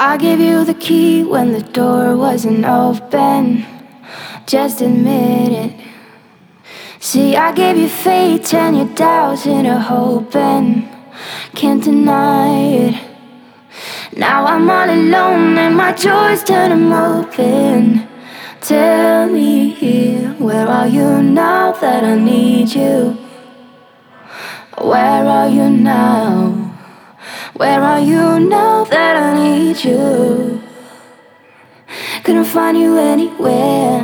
I gave you the key when the door wasn't open. Just admit it. See, I gave you faith and your doubts into hoping. Can't deny it. Now I'm all alone and my joys turn them open. Tell me, where are you now that I need you? Where are you now? Where are you now that I need you? Couldn't find you anywhere.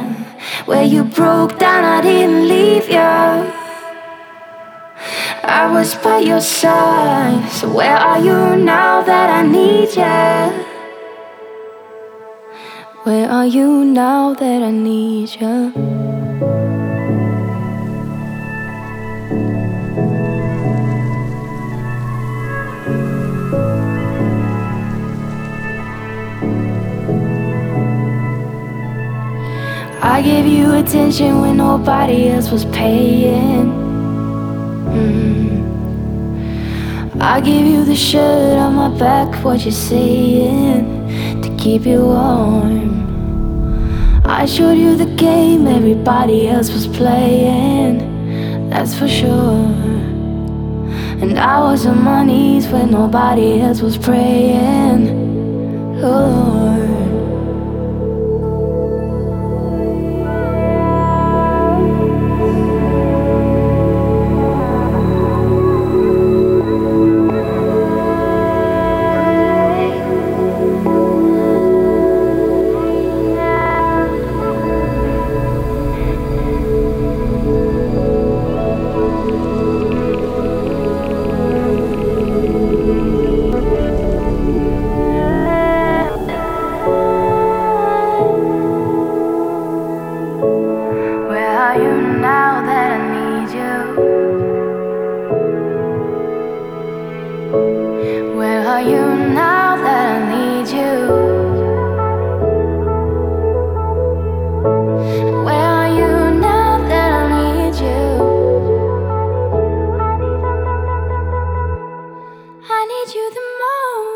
Where you broke down, I didn't leave you. I was by your side. So where are you now that I need you? Where are you now that I need you? I gave you attention when nobody else was paying. Mm. I gave you the shirt on my back, what you're saying, to keep you warm. I showed you the game everybody else was playing, that's for sure. And I was on my knees when nobody else was praying. you the most.